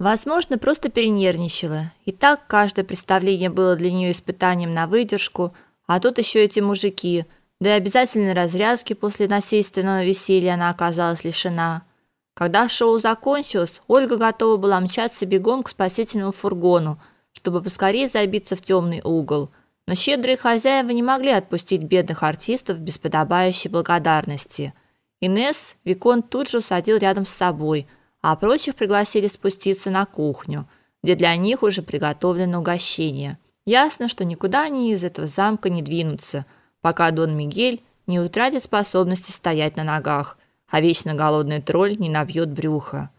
Возможно, просто перенервничала. И так каждое представление было для нее испытанием на выдержку, а тут еще эти мужики, да и обязательной разрядки после насильственного веселья она оказалась лишена. Когда шоу закончилось, Ольга готова была мчаться бегом к спасительному фургону, чтобы поскорее забиться в темный угол. Но щедрые хозяева не могли отпустить бедных артистов без подобающей благодарности. Инес Викон тут же усадил рядом с собой – а прочих пригласили спуститься на кухню, где для них уже приготовлено угощение. Ясно, что никуда они из этого замка не двинутся, пока Дон Мигель не утратит способности стоять на ногах, а вечно голодный тролль не набьет брюхо.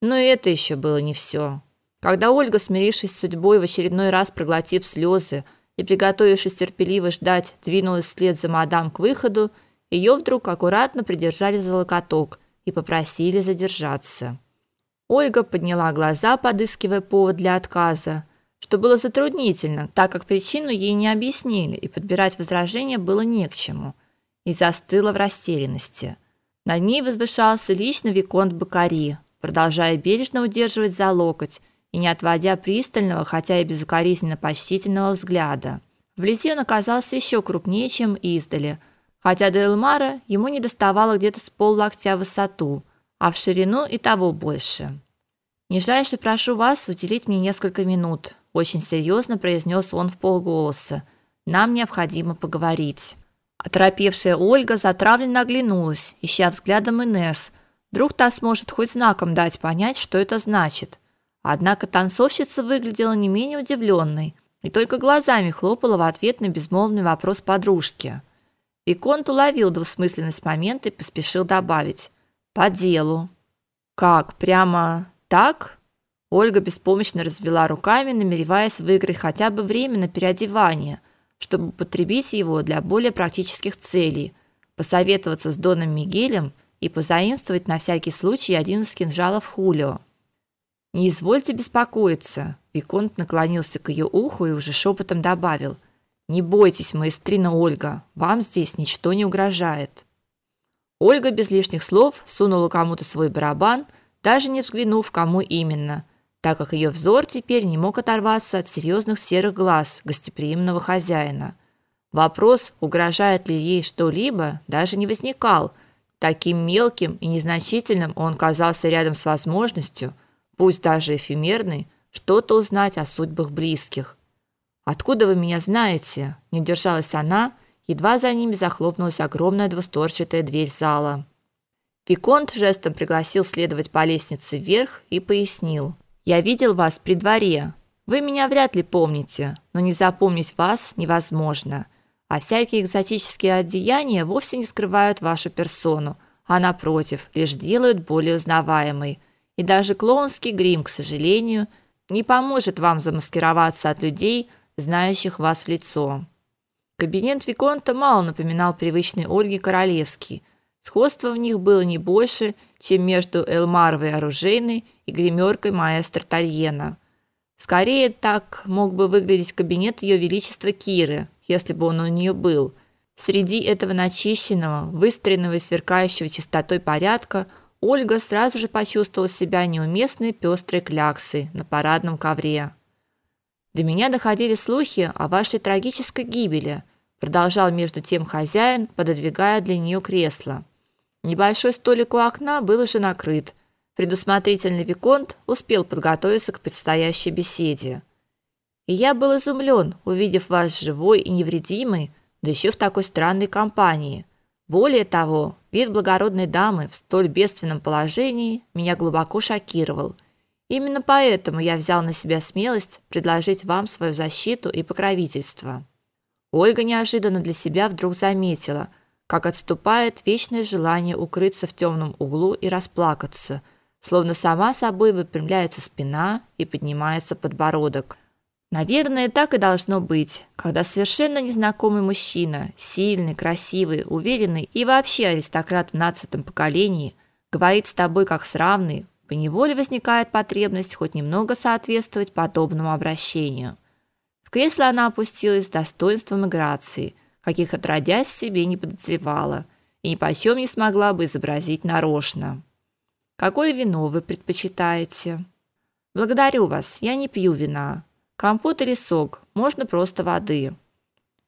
Но и это еще было не все. Когда Ольга, смирившись с судьбой, в очередной раз проглотив слезы и приготовившись терпеливо ждать, двинулась вслед за мадам к выходу, ее вдруг аккуратно придержали за локоток и попросили задержаться. Ольга подняла глаза, подыскивая повод для отказа, что было затруднительно, так как причину ей не объяснили, и подбирать возражения было не к чему, и застыла в растерянности. Над ней возвышался лично виконт Бакари, продолжая бережно удерживать за локоть и не отводя пристального, хотя и безукоризненно почтительного взгляда. Вблизи он оказался еще крупнее, чем издали – хотя до Элмара ему не доставало где-то с поллоктя в высоту, а в ширину и того больше. Нижайше прошу вас уделить мне несколько минут, очень серьезно произнес он в полголоса. Нам необходимо поговорить. Оторопевшая Ольга затравленно оглянулась, ища взглядом Инес. Вдруг та сможет хоть знаком дать понять, что это значит. Однако танцовщица выглядела не менее удивленной и только глазами хлопала в ответ на безмолвный вопрос подружки. Виконт уловил двусмысленность момента и поспешил добавить: "По делу". Как, прямо так? Ольга беспомощно развела руками, намереваясь выиграть хотя бы время на переодевание, чтобы употребить его для более практических целей, посоветоваться с доном Мигелем и позаимствовать на всякий случай один из кинжалов Хулио. Не извольте беспокоиться, виконт наклонился к ее уху и уже шепотом добавил: не бойтесь, маэстрина Ольга, вам здесь ничто не угрожает. Ольга без лишних слов сунула кому-то свой барабан, даже не взглянув, кому именно, так как ее взор теперь не мог оторваться от серьезных серых глаз гостеприимного хозяина. Вопрос, угрожает ли ей что-либо, даже не возникал. Таким мелким и незначительным он казался рядом с возможностью, пусть даже эфемерной, что-то узнать о судьбах близких. Откуда вы меня знаете? Не удержалась она, едва за ними захлопнулась огромная двустворчатая дверь зала. Виконт жестом пригласил следовать по лестнице вверх и пояснил: "Я видел вас при дворе. Вы меня вряд ли помните, но не запомнить вас невозможно. А всякие экзотические одеяния вовсе не скрывают вашу персону, а напротив, лишь делают более узнаваемой. И даже клоунский грим, к сожалению, не поможет вам замаскироваться от людей, знающих вас в лицо. Кабинет виконта мало напоминал привычный Ольге Королевский. Сходство в них было не больше, чем между Элмаровой оружейной и гримеркой маэстро Тальена. Скорее так мог бы выглядеть кабинет ее величества Киры, если бы он у нее был. Среди этого начищенного, выстроенного и сверкающего чистотой порядка Ольга сразу же почувствовала себя неуместной пестрой кляксой на парадном ковре. До меня доходили слухи о вашей трагической гибели, продолжал между тем хозяин, пододвигая для нее кресло. Небольшой столик у окна был уже накрыт. Предусмотрительный виконт успел подготовиться к предстоящей беседе. И я был изумлен, увидев вас живой и невредимой, да еще в такой странной компании. Более того, вид благородной дамы в столь бедственном положении меня глубоко шокировал. Именно поэтому я взял на себя смелость предложить вам свою защиту и покровительство. Ольга неожиданно для себя вдруг заметила, как отступает вечное желание укрыться в темном углу и расплакаться, словно сама собой выпрямляется спина и поднимается подбородок. Наверное, так и должно быть, когда совершенно незнакомый мужчина, сильный, красивый, уверенный и вообще аристократ в нацатом поколении, говорит с тобой как с равной, поневоле возникает потребность хоть немного соответствовать подобному обращению. В кресло она опустилась с достоинством и грацией, каких отродясь себе не подозревала, и ни почем не смогла бы изобразить нарочно. Какое вино вы предпочитаете? Благодарю вас, я не пью вина. Компот или сок, можно просто воды.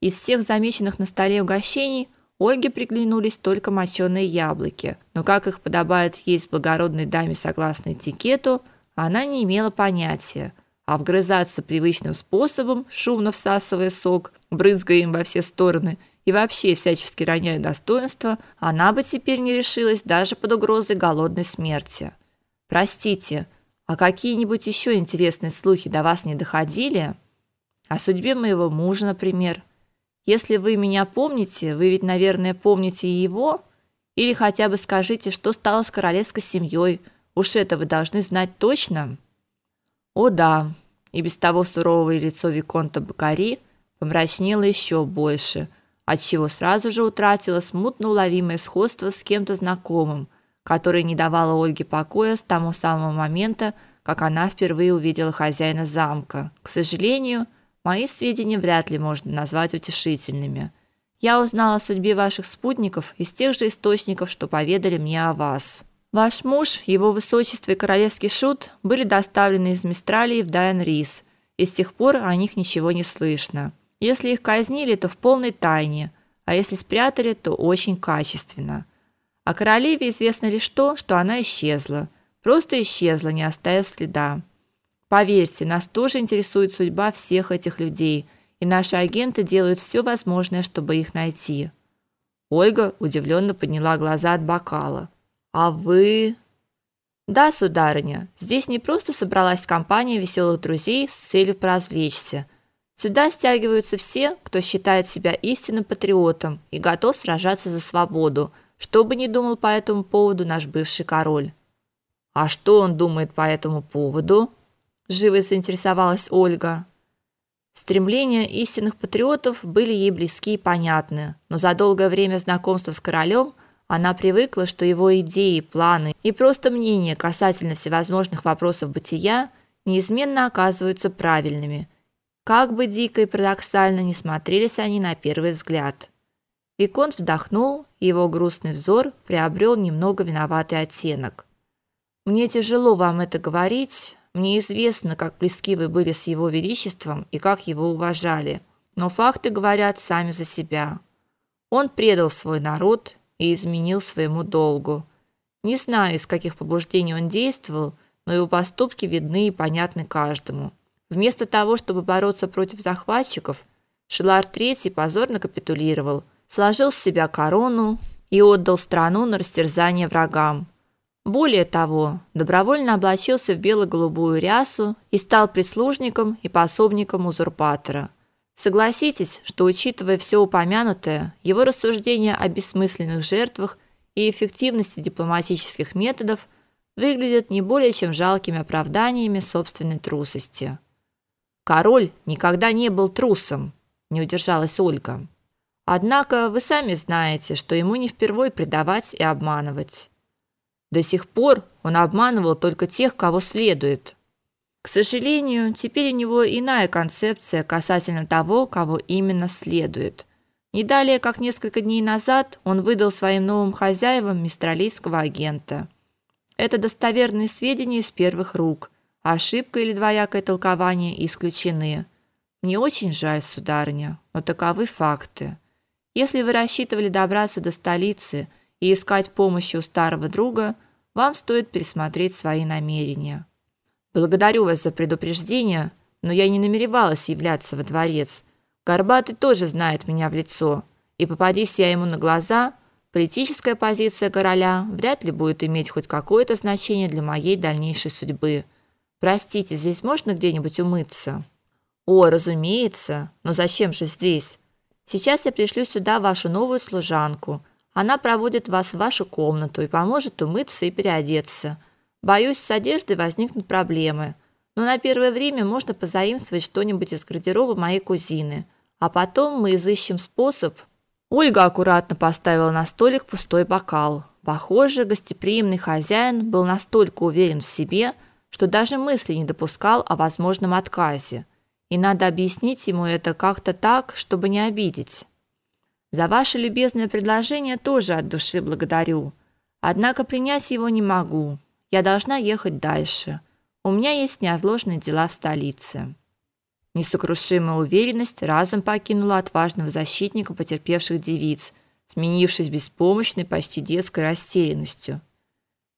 Из всех замеченных на столе угощений Ольге приглянулись только моченые яблоки, но как их подобает есть благородной даме согласно этикету, она не имела понятия, а вгрызаться привычным способом, шумно всасывая сок, брызгая им во все стороны и вообще всячески роняя достоинство, она бы теперь не решилась даже под угрозой голодной смерти. Простите, а какие-нибудь еще интересные слухи до вас не доходили? О судьбе моего мужа, например. Если вы меня помните, вы ведь, наверное, помните и его, или хотя бы скажите, что стало с королевской семьей. Уж это вы должны знать точно. О да, и без того суровое лицо виконта Бакари помрачнело еще больше, отчего сразу же утратило смутно уловимое сходство с кем-то знакомым, которое не давало Ольге покоя с того самого момента, как она впервые увидела хозяина замка. К сожалению, Мои сведения вряд ли можно назвать утешительными. Я узнала о судьбе ваших спутников из тех же источников, что поведали мне о вас. Ваш муж, его высочество и королевский шут были доставлены из Мистралии в Дайан-Рис, и с тех пор о них ничего не слышно. Если их казнили, то в полной тайне, а если спрятали, то очень качественно. О королеве известно лишь то, что она исчезла. Просто исчезла, не оставив следа. Поверьте, нас тоже интересует судьба всех этих людей, и наши агенты делают все возможное, чтобы их найти. Ольга удивленно подняла глаза от бокала. А вы? Да, сударыня, здесь не просто собралась компания веселых друзей с целью поразвлечься. Сюда стягиваются все, кто считает себя истинным патриотом и готов сражаться за свободу, что бы ни думал по этому поводу наш бывший король. А что он думает по этому поводу? Живо заинтересовалась Ольга. Стремления истинных патриотов были ей близки и понятны, но за долгое время знакомства с королем она привыкла, что его идеи, планы и просто мнения касательно всевозможных вопросов бытия неизменно оказываются правильными. Как бы дико и парадоксально ни смотрелись они на первый взгляд. Виконт вздохнул, и его грустный взор приобрел немного виноватый оттенок. Мне тяжело вам это говорить, мне известно, как близки вы были с его величеством и как его уважали, но факты говорят сами за себя. Он предал свой народ и изменил своему долгу. Не знаю, из каких побуждений он действовал, но его поступки видны и понятны каждому. Вместо того, чтобы бороться против захватчиков, Шилар III позорно капитулировал, сложил с себя корону и отдал страну на растерзание врагам. Более того, добровольно облачился в бело-голубую рясу и стал прислужником и пособником узурпатора. Согласитесь, что учитывая все упомянутое, его рассуждения о бессмысленных жертвах и эффективности дипломатических методов выглядят не более чем жалкими оправданиями собственной трусости. Король никогда не был трусом, не удержалась Ольга. Однако вы сами знаете, что ему не впервой предавать и обманывать. До сих пор он обманывал только тех, кого следует. К сожалению, теперь у него иная концепция касательно того, кого именно следует. Не далее, как несколько дней назад, он выдал своим новым хозяевам мистралийского агента. Это достоверные сведения из первых рук. Ошибка или двоякое толкование исключены. Мне очень жаль, сударыня, но таковы факты. Если вы рассчитывали добраться до столицы и искать помощи у старого друга, вам стоит пересмотреть свои намерения. Благодарю вас за предупреждение, но я не намеревалась являться во дворец. Горбатый тоже знает меня в лицо, и попадись я ему на глаза, политическая позиция короля вряд ли будет иметь хоть какое-то значение для моей дальнейшей судьбы. Простите, здесь можно где-нибудь умыться? О, разумеется, но зачем же здесь? Сейчас я пришлю сюда вашу новую служанку – она проводит вас в вашу комнату и поможет умыться и переодеться. Боюсь, с одеждой возникнут проблемы. Но на первое время можно позаимствовать что-нибудь из гардероба моей кузины, а потом мы изыщем способ. Ольга аккуратно поставила на столик пустой бокал. Похоже, гостеприимный хозяин был настолько уверен в себе, что даже мысли не допускал о возможном отказе. И надо объяснить ему это как-то так, чтобы не обидеть. За ваше любезное предложение тоже от души благодарю. Однако принять его не могу. Я должна ехать дальше. У меня есть неотложные дела в столице. Несокрушимая уверенность разом покинула отважного защитника потерпевших девиц, сменившись беспомощной, почти детской растерянностью.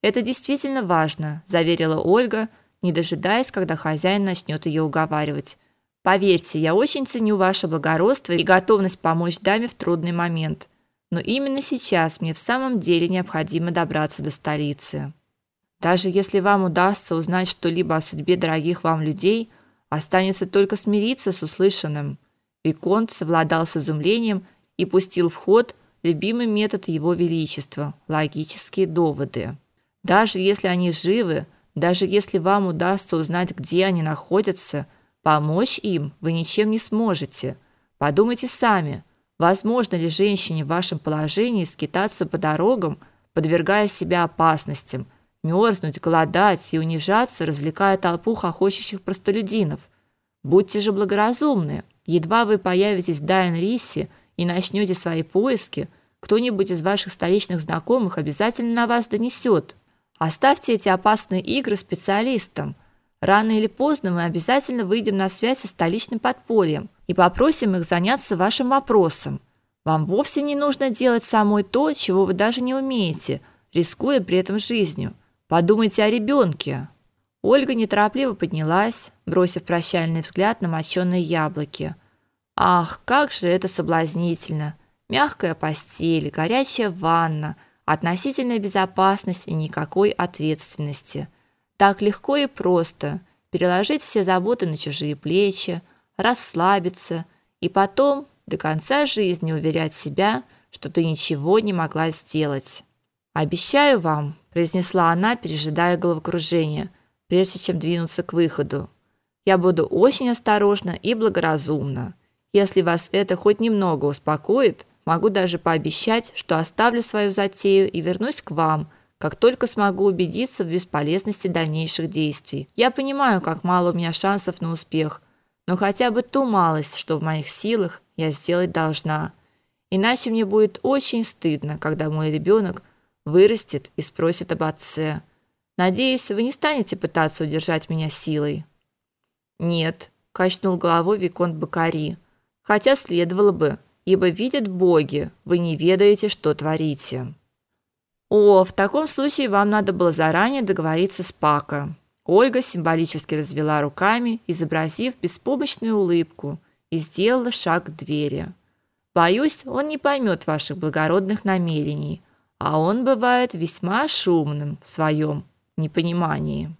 Это действительно важно, заверила Ольга, не дожидаясь, когда хозяин начнет ее уговаривать. Поверьте, я очень ценю ваше благородство и готовность помочь даме в трудный момент. Но именно сейчас мне в самом деле необходимо добраться до столицы. Даже если вам удастся узнать что-либо о судьбе дорогих вам людей, Останется только смириться с услышанным. Виконт совладал с изумлением и пустил в ход любимый метод его величества логические доводы. Даже если они живы, даже если вам удастся узнать, где они находятся, помочь им вы ничем не сможете. Подумайте сами, возможно ли женщине в вашем положении скитаться по дорогам, подвергая себя опасностям, мерзнуть, голодать и унижаться, развлекая толпу хохочущих простолюдинов. Будьте же благоразумны. Едва вы появитесь в Дайн-Рисе и начнете свои поиски, кто-нибудь из ваших столичных знакомых обязательно на вас донесет. Оставьте эти опасные игры специалистам. Рано или поздно мы обязательно выйдем на связь со столичным подпольем и попросим их заняться вашим вопросом. Вам вовсе не нужно делать самой то, чего вы даже не умеете, рискуя при этом жизнью. Подумайте о ребенке. Ольга неторопливо поднялась, бросив прощальный взгляд на моченые яблоки. Ах, как же это соблазнительно! Мягкая постель, горячая ванна, относительная безопасность и никакой ответственности. Так легко и просто переложить все заботы на чужие плечи, расслабиться и потом до конца жизни уверять себя, что ты ничего не могла сделать. Обещаю вам, произнесла она, пережидая головокружение, прежде чем двинуться к выходу. Я буду очень осторожна и благоразумна. Если вас это хоть немного успокоит, могу даже пообещать, что оставлю свою затею и вернусь к вам, как только смогу убедиться в бесполезности дальнейших действий. Я понимаю, как мало у меня шансов на успех, но хотя бы ту малость, что в моих силах, я сделать должна. Иначе мне будет очень стыдно, когда мой ребенок вырастет и спросит об отце. Надеюсь, вы не станете пытаться удержать меня силой. Нет, качнул головой виконт Бакари. Хотя следовало бы, ибо видят боги, вы не ведаете, что творите. О, в таком случае вам надо было заранее договориться с Пака. Ольга символически развела руками, изобразив беспомощную улыбку, и сделала шаг к двери. Боюсь, он не поймет ваших благородных намерений, а он бывает весьма шумным в своем непонимании.